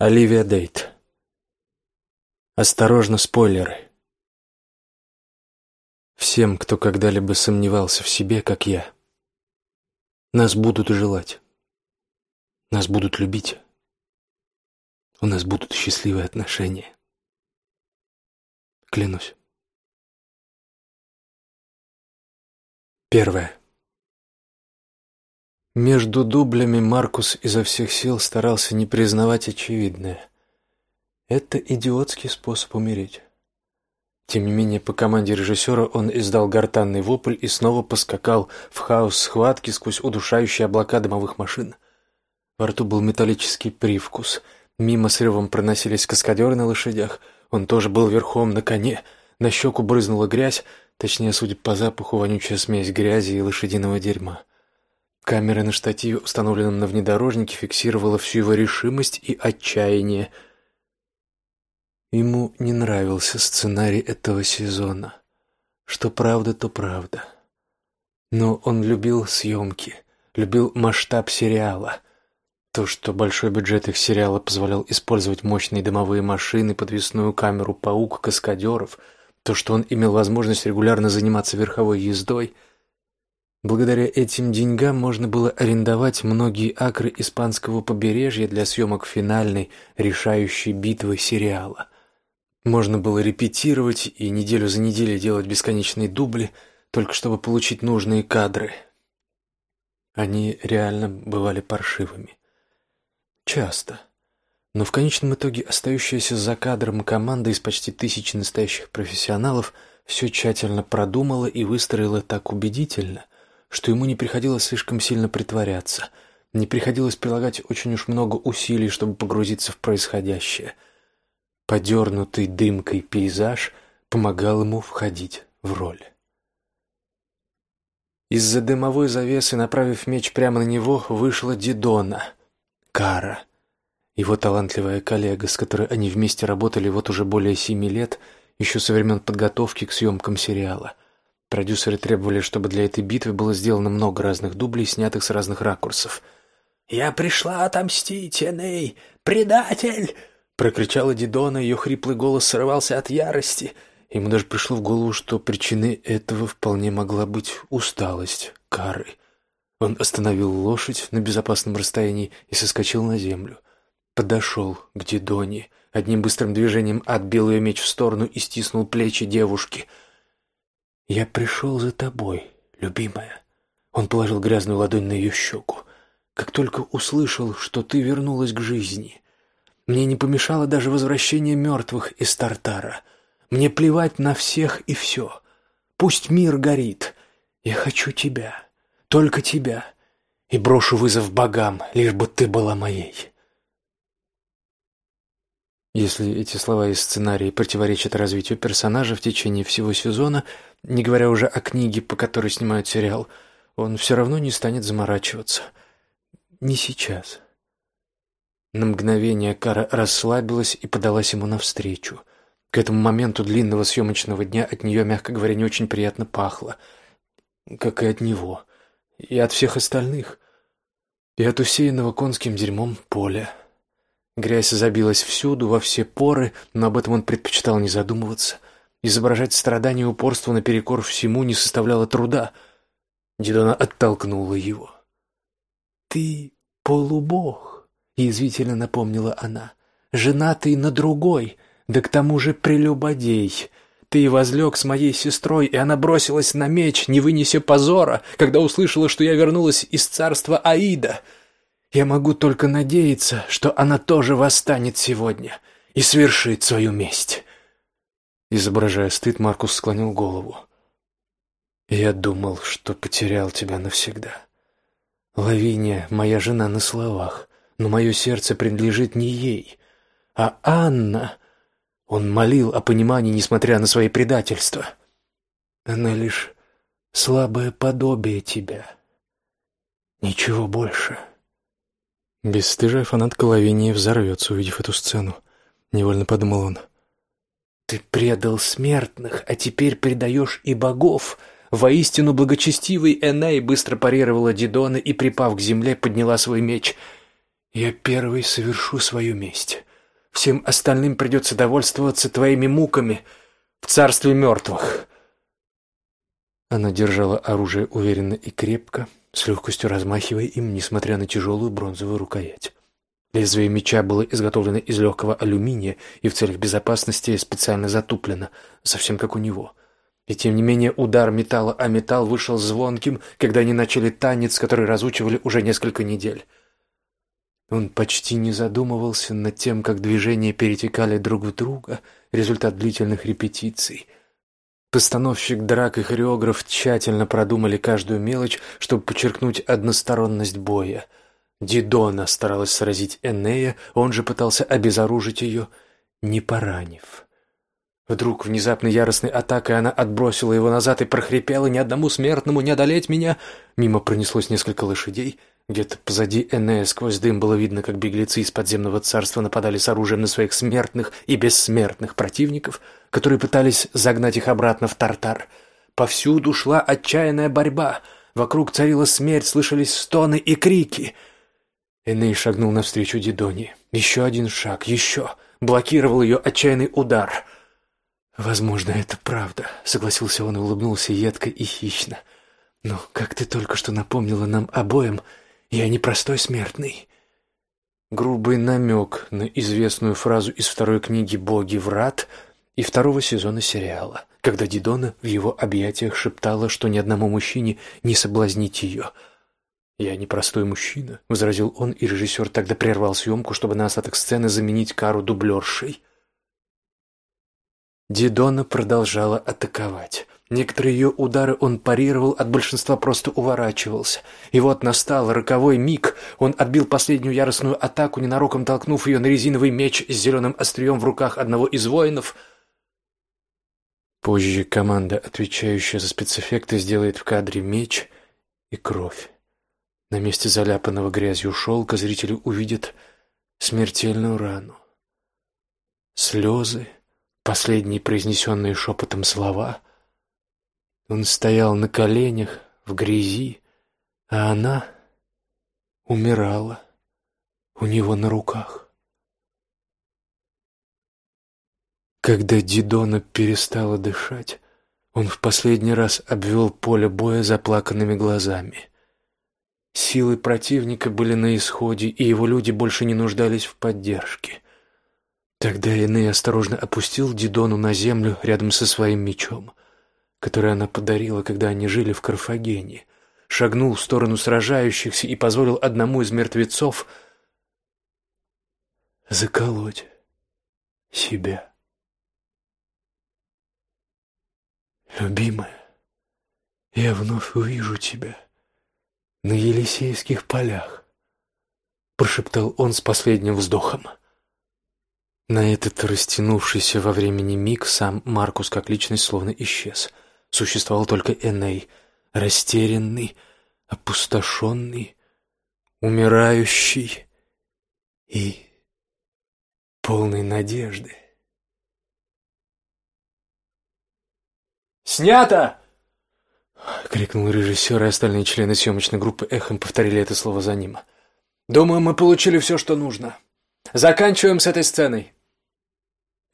Оливия Дейт. Осторожно, спойлеры. Всем, кто когда-либо сомневался в себе, как я, нас будут желать. Нас будут любить. У нас будут счастливые отношения. Клянусь. Первое. Между дублями Маркус изо всех сил старался не признавать очевидное. Это идиотский способ умереть. Тем не менее, по команде режиссера он издал гортанный вопль и снова поскакал в хаос схватки сквозь удушающие облака дымовых машин. Во рту был металлический привкус. Мимо с ревом проносились каскадеры на лошадях. Он тоже был верхом на коне. На щеку брызнула грязь, точнее, судя по запаху, вонючая смесь грязи и лошадиного дерьма. Камера на штативе, установленном на внедорожнике, фиксировала всю его решимость и отчаяние. Ему не нравился сценарий этого сезона. Что правда, то правда. Но он любил съемки, любил масштаб сериала. То, что большой бюджет их сериала позволял использовать мощные дымовые машины, подвесную камеру паук, каскадеров, то, что он имел возможность регулярно заниматься верховой ездой — Благодаря этим деньгам можно было арендовать многие акры испанского побережья для съемок финальной, решающей битвы сериала. Можно было репетировать и неделю за неделей делать бесконечные дубли, только чтобы получить нужные кадры. Они реально бывали паршивыми. Часто. Но в конечном итоге остающаяся за кадром команда из почти тысячи настоящих профессионалов все тщательно продумала и выстроила так убедительно – что ему не приходилось слишком сильно притворяться, не приходилось прилагать очень уж много усилий, чтобы погрузиться в происходящее. Подернутый дымкой пейзаж помогал ему входить в роль. Из-за дымовой завесы, направив меч прямо на него, вышла Дидона, Кара, его талантливая коллега, с которой они вместе работали вот уже более семи лет, еще со времен подготовки к съемкам сериала — Продюсеры требовали, чтобы для этой битвы было сделано много разных дублей, снятых с разных ракурсов. «Я пришла отомстить, Эней! Предатель!» Прокричала Дидона, ее хриплый голос срывался от ярости. Ему даже пришло в голову, что причиной этого вполне могла быть усталость Кары. Он остановил лошадь на безопасном расстоянии и соскочил на землю. Подошел к Дидоне, одним быстрым движением отбил ее меч в сторону и стиснул плечи девушки — «Я пришел за тобой, любимая». Он положил грязную ладонь на ее щеку. «Как только услышал, что ты вернулась к жизни. Мне не помешало даже возвращение мертвых из Тартара. Мне плевать на всех и все. Пусть мир горит. Я хочу тебя, только тебя, и брошу вызов богам, лишь бы ты была моей». Если эти слова из сценария противоречат развитию персонажа в течение всего сезона, не говоря уже о книге, по которой снимают сериал, он все равно не станет заморачиваться. Не сейчас. На мгновение Кара расслабилась и подалась ему навстречу. К этому моменту длинного съемочного дня от нее, мягко говоря, не очень приятно пахло, как и от него, и от всех остальных, и от усеянного конским дерьмом поля. Грязь забилась всюду, во все поры, но об этом он предпочитал не задумываться. Изображать страдания и упорство наперекор всему не составляло труда. Дидона оттолкнула его. «Ты полубог», — язвительно напомнила она, — «женатый на другой, да к тому же прелюбодей». Ты возлег с моей сестрой, и она бросилась на меч, не вынеся позора, когда услышала, что я вернулась из царства Аида. Я могу только надеяться, что она тоже восстанет сегодня и свершит свою месть. Изображая стыд, Маркус склонил голову. Я думал, что потерял тебя навсегда. Лавиния моя жена на словах, но мое сердце принадлежит не ей, а Анна. Он молил о понимании, несмотря на свои предательства. Она лишь слабое подобие тебя. Ничего больше. Бесстыжая фанатка Лавинии взорвется, увидев эту сцену. Невольно подумал он. «Ты предал смертных, а теперь предаешь и богов!» Воистину благочестивый Эней быстро парировала Дидона и, припав к земле, подняла свой меч. «Я первый совершу свою месть. Всем остальным придется довольствоваться твоими муками в царстве мертвых». Она держала оружие уверенно и крепко, с легкостью размахивая им, несмотря на тяжелую бронзовую рукоять. Лезвие меча было изготовлено из легкого алюминия и в целях безопасности специально затуплено, совсем как у него. И тем не менее удар металла о металл вышел звонким, когда они начали танец, который разучивали уже несколько недель. Он почти не задумывался над тем, как движения перетекали друг в друга, результат длительных репетиций. Постановщик драк и хореограф тщательно продумали каждую мелочь, чтобы подчеркнуть односторонность боя — Дидона старалась сразить Энея, он же пытался обезоружить ее, не поранив. Вдруг внезапной яростной атакой она отбросила его назад и прохрипела: "Ни одному смертному не одолеть меня!" Мимо пронеслось несколько лошадей. Где-то позади Энея сквозь дым было видно, как беглецы из подземного царства нападали с оружием на своих смертных и бессмертных противников, которые пытались загнать их обратно в Тартар. Повсюду шла отчаянная борьба. Вокруг царила смерть, слышались стоны и крики. Эней шагнул навстречу Дидоне. Еще один шаг, еще. Блокировал ее отчаянный удар. «Возможно, это правда», — согласился он и улыбнулся едко и хищно. «Но, как ты только что напомнила нам обоим, я не простой смертный». Грубый намек на известную фразу из второй книги «Боги врат» и второго сезона сериала, когда Дидона в его объятиях шептала, что ни одному мужчине не соблазнить ее — «Я не простой мужчина», — возразил он, и режиссер тогда прервал съемку, чтобы на остаток сцены заменить Кару дублершей. Дидона продолжала атаковать. Некоторые ее удары он парировал, от большинства просто уворачивался. И вот настал роковой миг. Он отбил последнюю яростную атаку, ненароком толкнув ее на резиновый меч с зеленым острием в руках одного из воинов. Позже команда, отвечающая за спецэффекты, сделает в кадре меч и кровь. На месте заляпанного грязью шелка зрители увидят смертельную рану. Слезы, последние произнесенные шепотом слова. Он стоял на коленях в грязи, а она умирала у него на руках. Когда Дидона перестала дышать, он в последний раз обвел поле боя заплаканными глазами. Силы противника были на исходе, и его люди больше не нуждались в поддержке. Тогда Эней осторожно опустил Дидону на землю рядом со своим мечом, который она подарила, когда они жили в Карфагене, шагнул в сторону сражающихся и позволил одному из мертвецов заколоть себя. Любимая, я вновь увижу тебя на Елисейских полях, прошептал он с последним вздохом. На этот растянувшийся во времени миг сам Маркус как личность словно исчез. Существовал только Эней, растерянный, опустошенный, умирающий и полный надежды. «Снято!» — крикнул режиссер, и остальные члены съемочной группы эхом повторили это слово за ним. «Думаю, мы получили все, что нужно. Заканчиваем с этой сценой».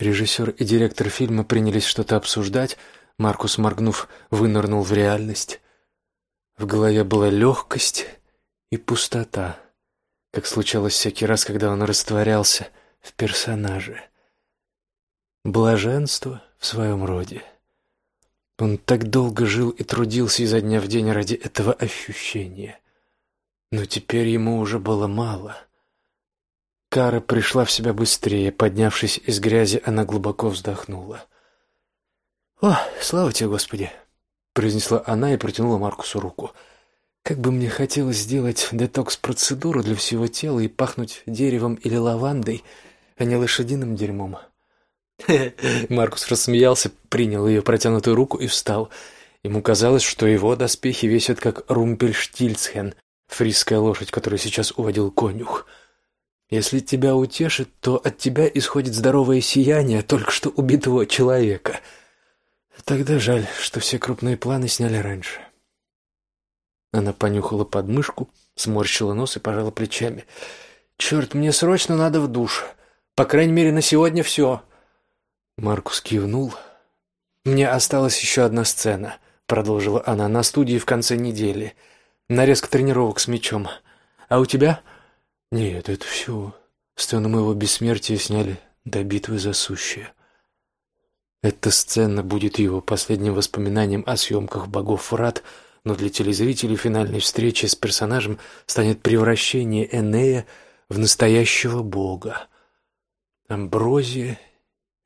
Режиссер и директор фильма принялись что-то обсуждать. Маркус, моргнув, вынырнул в реальность. В голове была легкость и пустота, как случалось всякий раз, когда он растворялся в персонаже. Блаженство в своем роде. Он так долго жил и трудился изо дня в день ради этого ощущения. Но теперь ему уже было мало. Кара пришла в себя быстрее. Поднявшись из грязи, она глубоко вздохнула. «О, слава тебе, Господи!» — произнесла она и протянула Маркусу руку. «Как бы мне хотелось сделать детокс-процедуру для всего тела и пахнуть деревом или лавандой, а не лошадиным дерьмом». Маркус рассмеялся, принял ее протянутую руку и встал. Ему казалось, что его доспехи весят как Румпельштильцхен, фрисская лошадь, которую сейчас уводил конюх. Если тебя утешит, то от тебя исходит здоровое сияние только что убитого человека. Тогда жаль, что все крупные планы сняли раньше. Она понюхала подмышку, сморщила нос и пожала плечами. «Черт, мне срочно надо в душ. По крайней мере, на сегодня все». Маркус кивнул. «Мне осталась еще одна сцена», — продолжила она, — «на студии в конце недели. Нарезка тренировок с мячом. А у тебя?» «Нет, это все. Сцену моего бессмертия сняли до битвы за сущее». Эта сцена будет его последним воспоминанием о съемках богов Врат, но для телезрителей финальной встречи с персонажем станет превращение Энея в настоящего бога. Амброзия,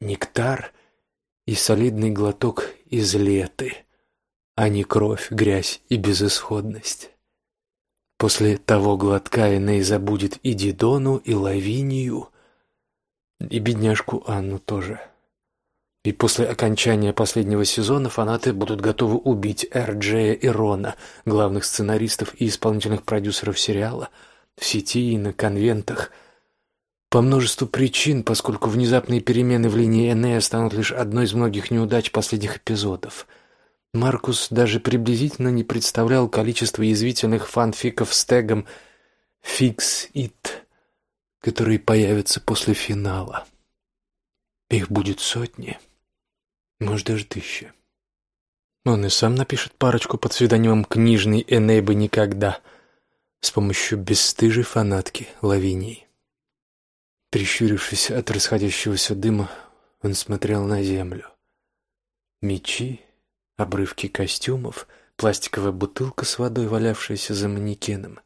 нектар и солидный глоток из леты, а не кровь, грязь и безысходность. После того глотка Эней забудет и Дидону, и Лавинию, и бедняжку Анну тоже. И после окончания последнего сезона фанаты будут готовы убить Эр-Джея и Рона, главных сценаристов и исполнительных продюсеров сериала, в сети и на конвентах. По множеству причин, поскольку внезапные перемены в линии Энея станут лишь одной из многих неудач последних эпизодов. Маркус даже приблизительно не представлял количество язвительных фанфиков с тегом «Fix It», которые появятся после финала. Их будет сотни. Может, даже тысяча. Он и сам напишет парочку под псевдонимом «Книжный Энейбы никогда» с помощью бесстыжей фанатки Лавинии. Прищурившись от расходящегося дыма, он смотрел на землю. Мечи, обрывки костюмов, пластиковая бутылка с водой, валявшаяся за манекеном.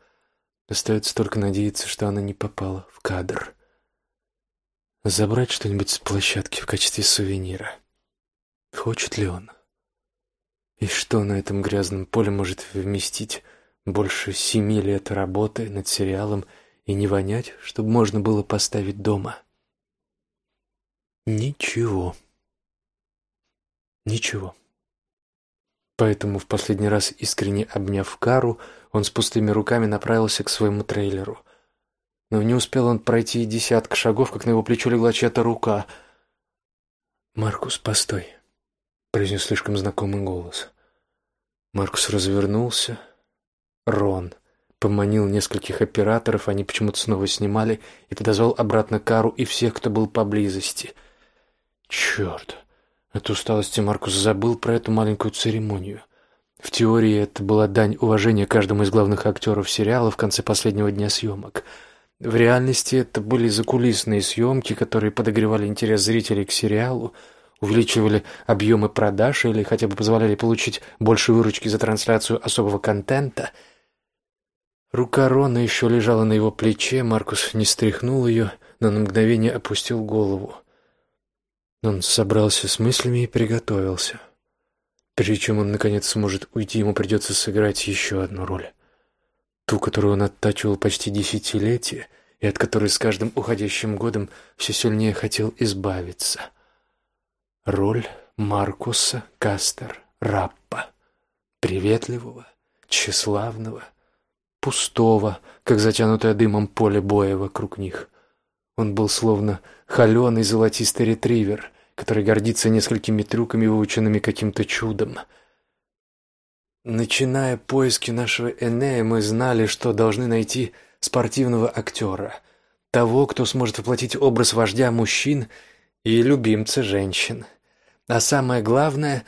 Остается только надеяться, что она не попала в кадр. Забрать что-нибудь с площадки в качестве сувенира. Хочет ли он? И что на этом грязном поле может вместить больше семи лет работы над сериалом и не вонять, чтобы можно было поставить дома? Ничего. Ничего. Поэтому в последний раз, искренне обняв Кару, он с пустыми руками направился к своему трейлеру. Но не успел он пройти десятка шагов, как на его плечо легла чья-то рука. «Маркус, постой!» произнес слишком знакомый голос. Маркус развернулся. Рон поманил нескольких операторов, они почему-то снова снимали, и подозвал обратно Кару и всех, кто был поблизости. Черт! От усталости Маркус забыл про эту маленькую церемонию. В теории это была дань уважения каждому из главных актеров сериала в конце последнего дня съемок. В реальности это были закулисные съемки, которые подогревали интерес зрителей к сериалу, увеличивали объемы продаж или хотя бы позволяли получить больше выручки за трансляцию особого контента. Рука Рона еще лежала на его плече, Маркус не стряхнул ее, но на мгновение опустил голову. Он собрался с мыслями и приготовился. Прежде чем он наконец сможет уйти, ему придется сыграть еще одну роль, ту, которую он оттачивал почти десятилетия и от которой с каждым уходящим годом все сильнее хотел избавиться — Роль Маркуса Кастер Раппа, приветливого, тщеславного, пустого, как затянутое дымом поле боя вокруг них. Он был словно холеный золотистый ретривер, который гордится несколькими трюками, выученными каким-то чудом. Начиная поиски нашего Энея, мы знали, что должны найти спортивного актера, того, кто сможет воплотить образ вождя мужчин и любимца женщин. А самое главное,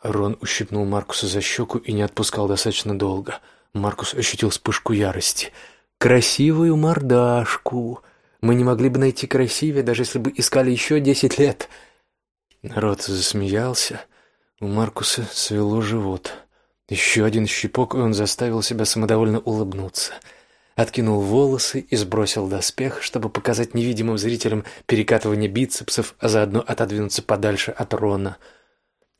Рон ущипнул Маркуса за щеку и не отпускал достаточно долго. Маркус ощутил вспышку ярости. Красивую мордашку. Мы не могли бы найти красивее, даже если бы искали еще десять лет. Народ засмеялся. У Маркуса свело живот. Еще один щипок, и он заставил себя самодовольно улыбнуться откинул волосы и сбросил доспех, чтобы показать невидимым зрителям перекатывание бицепсов, а заодно отодвинуться подальше от Рона.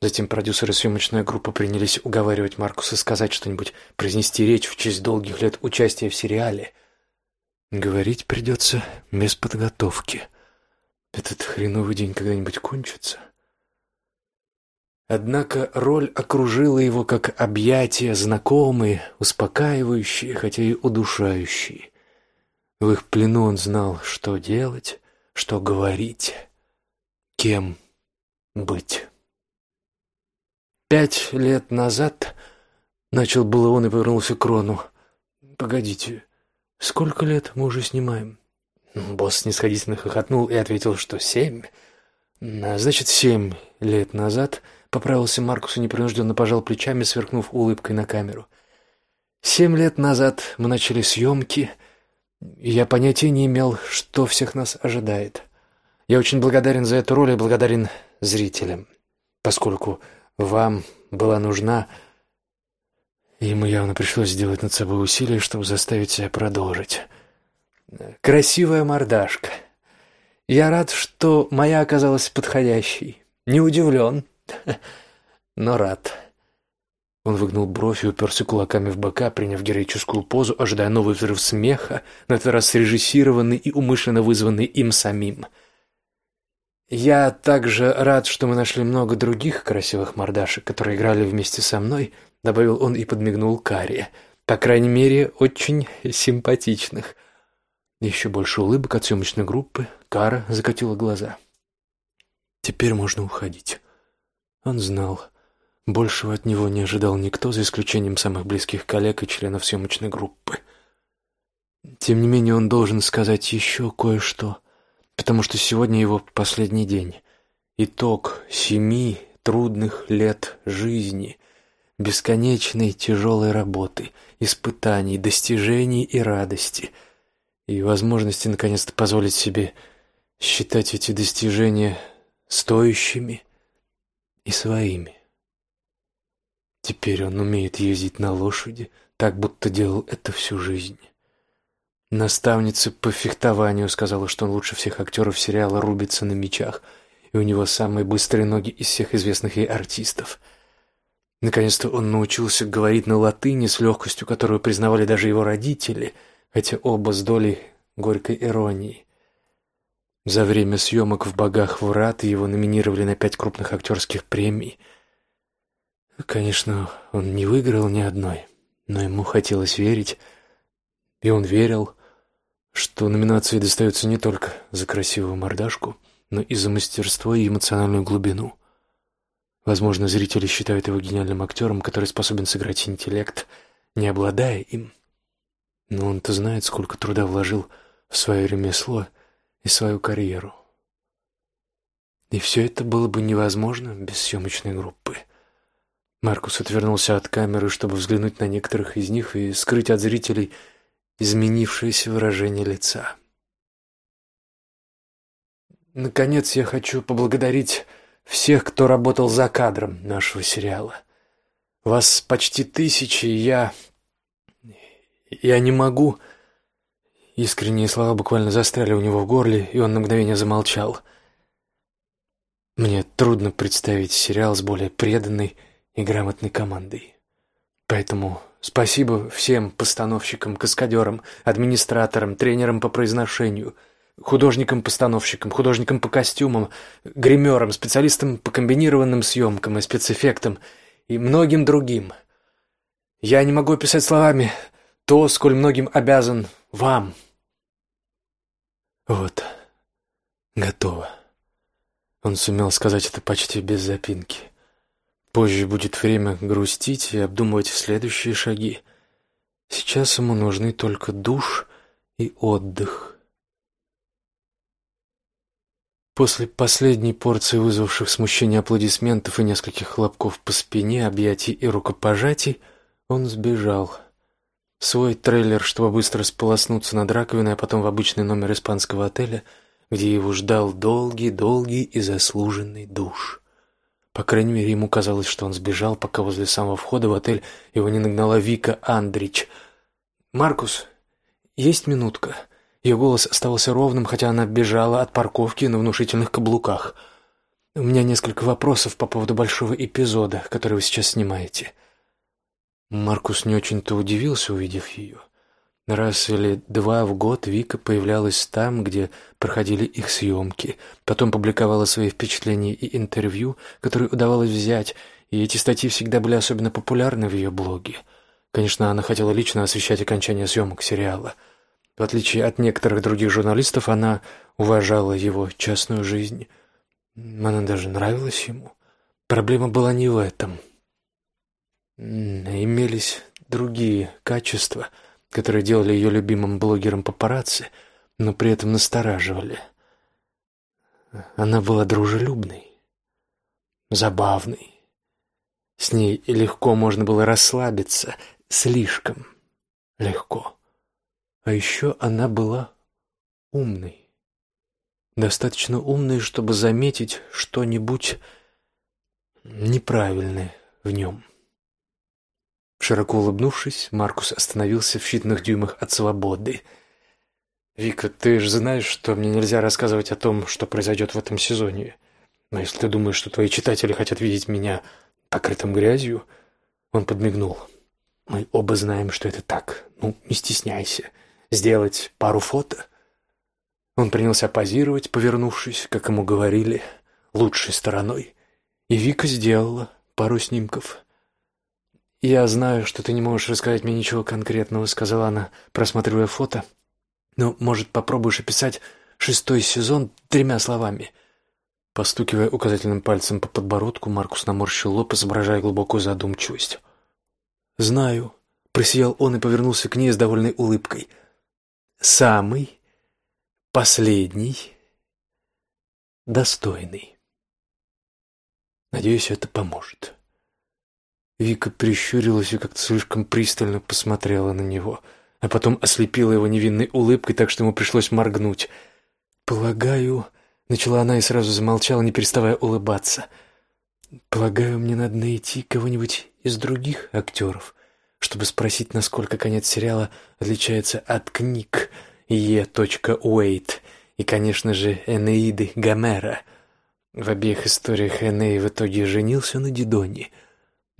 Затем продюсеры съемочная группа принялись уговаривать Маркуса сказать что-нибудь, произнести речь в честь долгих лет участия в сериале. Говорить придется без подготовки. Этот хреновый день когда-нибудь кончится. Однако роль окружила его как объятия, знакомые, успокаивающие, хотя и удушающие. В их плену он знал, что делать, что говорить, кем быть. Пять лет назад начал было он и повернулся к Рону. Погодите, сколько лет мы уже снимаем? Босс снисходительно хохотнул и ответил, что семь. Значит, семь лет назад поправился Маркус и непринужденно пожал плечами, сверкнув улыбкой на камеру. Семь лет назад мы начали съемки, я понятия не имел, что всех нас ожидает. Я очень благодарен за эту роль и благодарен зрителям, поскольку вам была нужна Ему явно пришлось сделать над собой усилие, чтобы заставить себя продолжить. Красивая мордашка. Я рад, что моя оказалась подходящей. Не удивлен, но рад. Он выгнул бровь и уперся кулаками в бока, приняв героическую позу, ожидая новый взрыв смеха, на этот раз срежиссированный и умышленно вызванный им самим. Я также рад, что мы нашли много других красивых мордашек, которые играли вместе со мной, добавил он и подмигнул Каре. По крайней мере, очень симпатичных. Еще больше улыбок от съемочной группы. Кара закатила глаза. Теперь можно уходить. Он знал. Большего от него не ожидал никто, за исключением самых близких коллег и членов съемочной группы. Тем не менее, он должен сказать еще кое-что, потому что сегодня его последний день. Итог семи трудных лет жизни — бесконечной тяжелой работы, испытаний, достижений и радости, и возможности наконец-то позволить себе считать эти достижения стоящими и своими. Теперь он умеет ездить на лошади, так будто делал это всю жизнь. Наставница по фехтованию сказала, что он лучше всех актеров сериала рубится на мечах, и у него самые быстрые ноги из всех известных ей артистов — Наконец-то он научился говорить на латыни с легкостью, которую признавали даже его родители, хотя оба с долей горькой иронии. За время съемок в «Богах врат» его номинировали на пять крупных актерских премий. Конечно, он не выиграл ни одной, но ему хотелось верить, и он верил, что номинации достаются не только за красивую мордашку, но и за мастерство и эмоциональную глубину. Возможно, зрители считают его гениальным актером, который способен сыграть интеллект, не обладая им. Но он-то знает, сколько труда вложил в свое ремесло и свою карьеру. И все это было бы невозможно без съемочной группы. Маркус отвернулся от камеры, чтобы взглянуть на некоторых из них и скрыть от зрителей изменившееся выражение лица. Наконец, я хочу поблагодарить всех, кто работал за кадром нашего сериала. Вас почти тысячи, и я... Я не могу... Искренние слова буквально застряли у него в горле, и он на мгновение замолчал. Мне трудно представить сериал с более преданной и грамотной командой. Поэтому спасибо всем постановщикам, каскадерам, администраторам, тренерам по произношению — художником-постановщиком, художником по костюмам, гримером, специалистом по комбинированным съемкам и спецэффектам и многим другим. Я не могу описать словами то, сколь многим обязан вам. Вот, готово. Он сумел сказать это почти без запинки. Позже будет время грустить и обдумывать следующие шаги. Сейчас ему нужны только душ и отдых. После последней порции вызвавших смущение аплодисментов и нескольких хлопков по спине, объятий и рукопожатий, он сбежал. Свой трейлер, чтобы быстро сполоснуться над раковиной, а потом в обычный номер испанского отеля, где его ждал долгий-долгий и заслуженный душ. По крайней мере, ему казалось, что он сбежал, пока возле самого входа в отель его не нагнала Вика Андрич. «Маркус, есть минутка?» Ее голос оставался ровным, хотя она бежала от парковки на внушительных каблуках. «У меня несколько вопросов по поводу большого эпизода, который вы сейчас снимаете». Маркус не очень-то удивился, увидев ее. Раз или два в год Вика появлялась там, где проходили их съемки, потом публиковала свои впечатления и интервью, которые удавалось взять, и эти статьи всегда были особенно популярны в ее блоге. Конечно, она хотела лично освещать окончание съемок сериала — в отличие от некоторых других журналистов, она уважала его частную жизнь. Она даже нравилась ему. Проблема была не в этом. Имелись другие качества, которые делали ее любимым блогером папарацци, но при этом настораживали. Она была дружелюбной, забавной. С ней легко можно было расслабиться, слишком легко. А еще она была умной. Достаточно умной, чтобы заметить что-нибудь неправильное в нем. Широко улыбнувшись, Маркус остановился в считанных дюймах от свободы. «Вика, ты же знаешь, что мне нельзя рассказывать о том, что произойдет в этом сезоне. Но если ты думаешь, что твои читатели хотят видеть меня покрытым грязью...» Он подмигнул. «Мы оба знаем, что это так. Ну, не стесняйся. Сделать пару фото?» Он принялся позировать, повернувшись, как ему говорили, лучшей стороной. И Вика сделала пару снимков. «Я знаю, что ты не можешь рассказать мне ничего конкретного», — сказала она, просматривая фото. «Но, может, попробуешь описать шестой сезон тремя словами?» Постукивая указательным пальцем по подбородку, Маркус наморщил лоб, изображая глубокую задумчивость. «Знаю», — просиял он и повернулся к ней с довольной улыбкой. «Самый последний достойный. Надеюсь, это поможет». Вика прищурилась и как-то слишком пристально посмотрела на него, а потом ослепила его невинной улыбкой, так что ему пришлось моргнуть. «Полагаю...» — начала она и сразу замолчала, не переставая улыбаться. «Полагаю, мне надо найти кого-нибудь из других актеров, чтобы спросить, насколько конец сериала отличается от книг Е. Уэйт и, конечно же, Энеиды Гомера. В обеих историях Эней в итоге женился на Дидоне —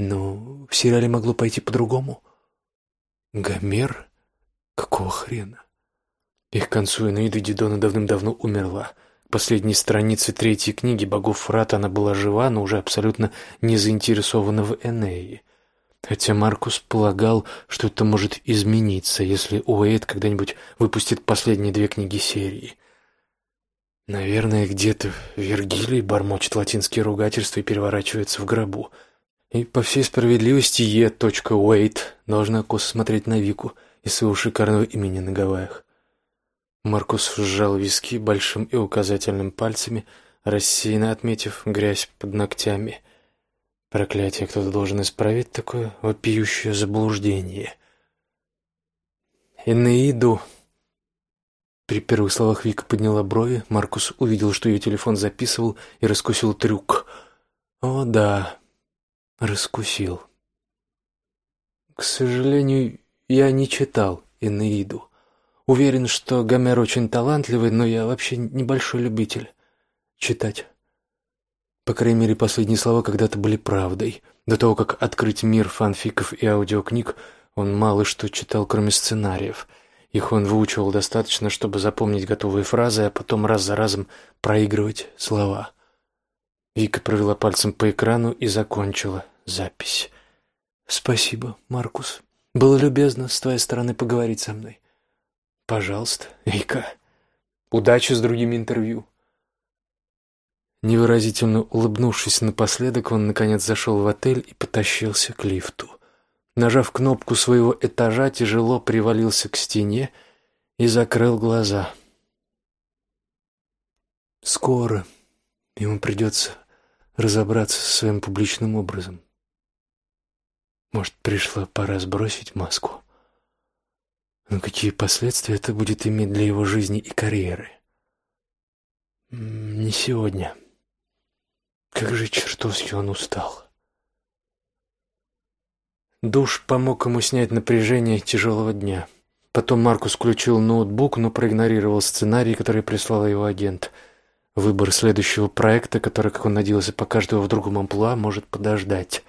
но в сериале могло пойти по-другому. Гомер? Какого хрена? Их к концу Энеида Дидона давным-давно умерла. Последней странице третьей книги богов Фрата она была жива, но уже абсолютно не заинтересована в Энее. Хотя Маркус полагал, что это может измениться, если Уэйд когда-нибудь выпустит последние две книги серии. Наверное, где-то Вергилий бормочет латинские ругательства и переворачивается в гробу — и по всей справедливости Е. Уэйт должна косо смотреть на Вику из своего шикарного имени на Гавайях. Маркус сжал виски большим и указательным пальцами, рассеянно отметив грязь под ногтями. Проклятие, кто-то должен исправить такое вопиющее заблуждение. «Энеиду...» При первых словах Вика подняла брови, Маркус увидел, что ее телефон записывал и раскусил трюк. «О, да, раскусил. К сожалению, я не читал Энеиду. Уверен, что Гомер очень талантливый, но я вообще небольшой любитель читать. По крайней мере, последние слова когда-то были правдой. До того, как открыть мир фанфиков и аудиокниг, он мало что читал, кроме сценариев. Их он выучивал достаточно, чтобы запомнить готовые фразы, а потом раз за разом проигрывать слова. Вика провела пальцем по экрану и закончила запись. Спасибо, Маркус. Было любезно с твоей стороны поговорить со мной. Пожалуйста, Вика. Удачи с другими интервью. Невыразительно улыбнувшись напоследок, он наконец зашел в отель и потащился к лифту. Нажав кнопку своего этажа, тяжело привалился к стене и закрыл глаза. Скоро ему придется разобраться со своим публичным образом. Может, пришла пора сбросить маску? Но какие последствия это будет иметь для его жизни и карьеры? Не сегодня. Как же чертовски он устал. Душ помог ему снять напряжение тяжелого дня. Потом Маркус включил ноутбук, но проигнорировал сценарий, который прислал его агент. Выбор следующего проекта, который, как он надеялся, покажет его в другом амплуа, может подождать.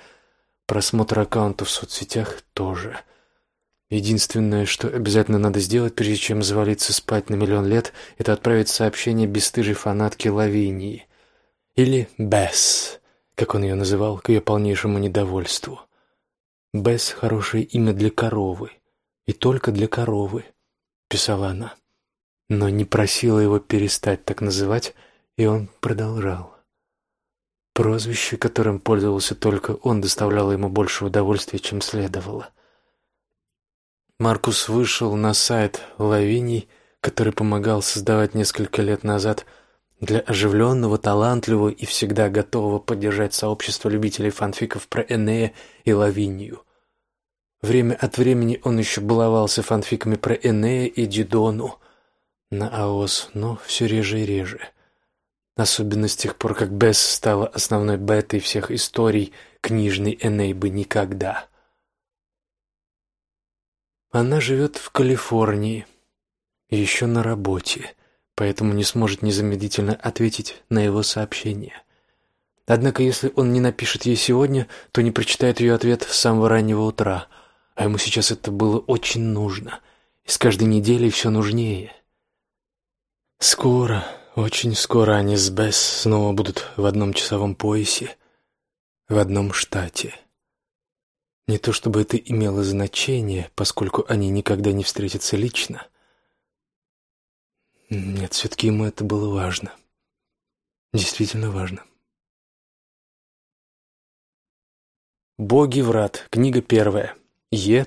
Просмотр аккаунтов в соцсетях тоже. Единственное, что обязательно надо сделать, прежде чем завалиться спать на миллион лет, это отправить сообщение бесстыжей фанатке Лавинии. Или Бесс, как он ее называл, к ее полнейшему недовольству. Бесс — хорошее имя для коровы. И только для коровы, писала она. Но не просила его перестать так называть, и он продолжал. Прозвище, которым пользовался только он, доставляло ему больше удовольствия, чем следовало. Маркус вышел на сайт Лавиний, который помогал создавать несколько лет назад для оживленного, талантливого и всегда готового поддержать сообщество любителей фанфиков про Энея и Лавинию. Время от времени он еще баловался фанфиками про Энея и Дидону на АОС, но все реже и реже. Особенно с тех пор, как Бесс стала основной бетой всех историй книжной Эней бы никогда. Она живет в Калифорнии, еще на работе, поэтому не сможет незамедлительно ответить на его сообщение. Однако, если он не напишет ей сегодня, то не прочитает ее ответ с самого раннего утра, а ему сейчас это было очень нужно, и с каждой неделей все нужнее. Скоро, очень скоро они с Бесс снова будут в одном часовом поясе, в одном штате. Не то чтобы это имело значение, поскольку они никогда не встретятся лично. Нет, все-таки ему это было важно. Действительно важно. «Боги врат», книга первая, Е.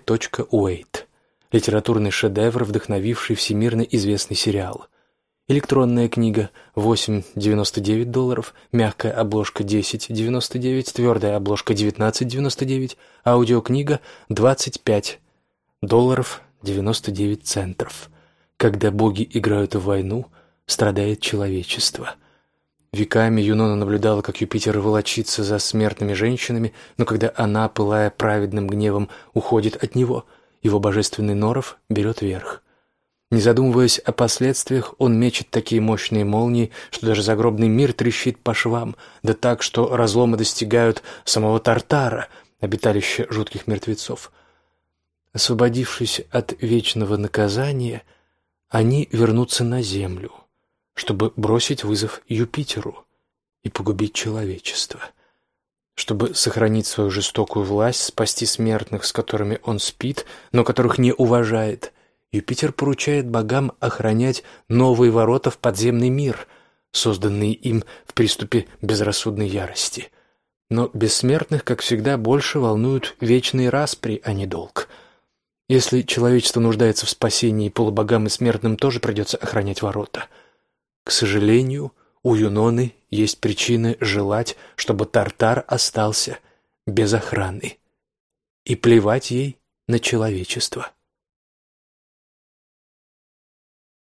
Уэйт. Литературный шедевр, вдохновивший всемирно известный сериал. Электронная книга. 8,99 долларов, мягкая обложка. 10,99, твердая обложка. 19,99, аудиокнига. 25 долларов 99 центов. Когда боги играют в войну, страдает человечество. Веками Юнона наблюдала, как Юпитер волочится за смертными женщинами, но когда она, пылая праведным гневом, уходит от него, его божественный норов берет верх. Не задумываясь о последствиях, он мечет такие мощные молнии, что даже загробный мир трещит по швам, да так, что разломы достигают самого Тартара, обиталища жутких мертвецов. Освободившись от вечного наказания, они вернутся на землю, чтобы бросить вызов Юпитеру и погубить человечество. Чтобы сохранить свою жестокую власть, спасти смертных, с которыми он спит, но которых не уважает, Юпитер поручает богам охранять новые ворота в подземный мир, созданные им в приступе безрассудной ярости. Но бессмертных, как всегда, больше волнуют вечные распри, а не долг. Если человечество нуждается в спасении, полубогам и смертным тоже придется охранять ворота. К сожалению, у Юноны есть причины желать, чтобы Тартар остался без охраны. И плевать ей на человечество.